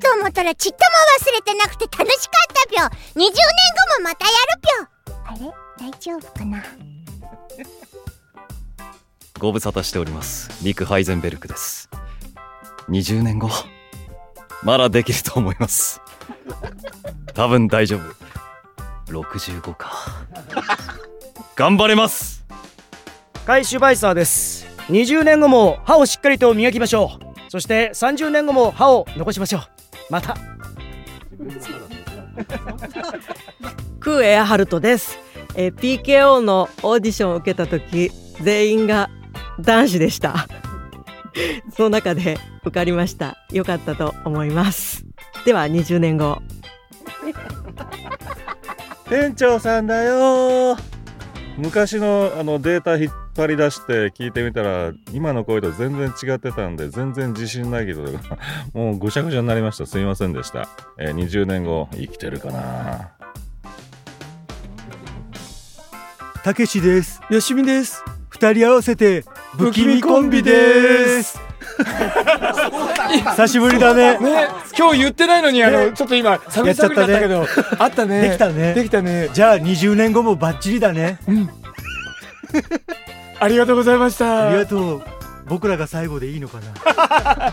と思ったらちっとも忘れてなくて楽しかったぴょ。20年後もまたやるぴょ。あれ？大丈夫かな？ご無沙汰しております。リク・ハイゼンベルクです。20年後まだできると思います。多分大丈夫。65か。頑張れます。カイ・シュバイサーです。20年後も歯をしっかりと磨きましょう。そして30年後も歯を残しましょうまた。クーエアハルトです、えー PKO のオーディションを受けた時全員が男子でした。その中で受かりました。良かったと思います。では20年後。店長さんだよ昔のあのデータ引っ張り出して聞いてみたら今の声と全然違ってたんで全然自信ないけど もうぐちゃぐちゃになりましたすいませんでした、えー20年後生きてるかなたけしです。よしみです。二人合わせて不気味コンビです。久しぶりだね。ね、今日言ってないのにあの、ねちょっと今探り探りだったけどあったねできたね。できたねじゃあ20年後もバッチリだね。ありがとうございましたありがとう。僕らが最後でいいのかな。